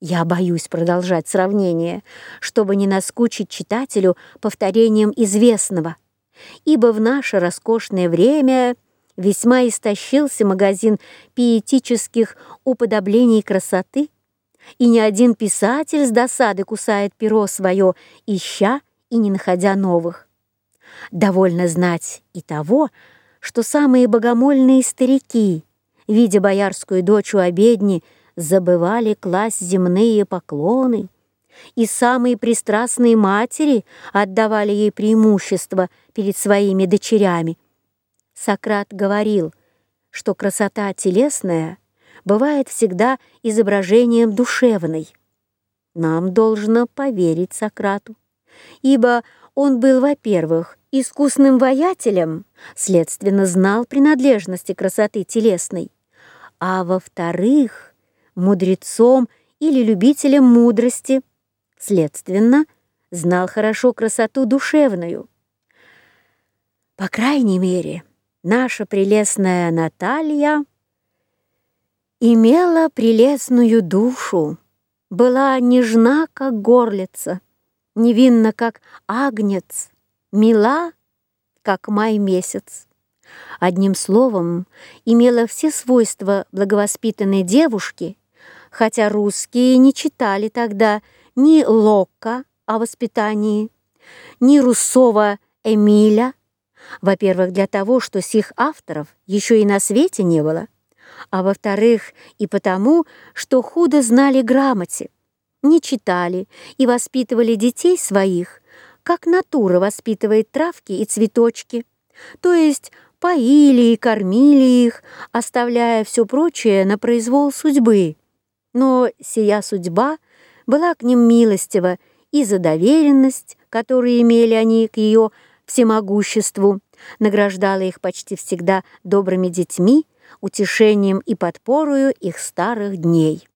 Я боюсь продолжать сравнение, чтобы не наскучить читателю повторением известного, ибо в наше роскошное время весьма истощился магазин пиетических уподоблений красоты, и ни один писатель с досады кусает перо свое, ища и не находя новых. Довольно знать и того, что самые богомольные старики, видя боярскую дочь у обедни, забывали класть земные поклоны, и самые пристрастные матери отдавали ей преимущество перед своими дочерями. Сократ говорил, что красота телесная бывает всегда изображением душевной. Нам должно поверить Сократу, ибо он был, во-первых, искусным воятелем, следственно, знал принадлежности красоты телесной, а во-вторых, мудрецом или любителем мудрости, следственно, знал хорошо красоту душевную. По крайней мере, наша прелестная Наталья имела прелестную душу, была нежна, как горлица, невинна, как агнец, мила, как май месяц. Одним словом, имела все свойства благовоспитанной девушки хотя русские не читали тогда ни Локка о воспитании, ни Руссова Эмиля, во-первых, для того, что сих авторов еще и на свете не было, а во-вторых, и потому, что худо знали грамоте, не читали и воспитывали детей своих, как натура воспитывает травки и цветочки, то есть поили и кормили их, оставляя все прочее на произвол судьбы, но сия судьба была к ним милостива и за доверенность, которую имели они к ее всемогуществу, награждала их почти всегда добрыми детьми, утешением и подпорою их старых дней.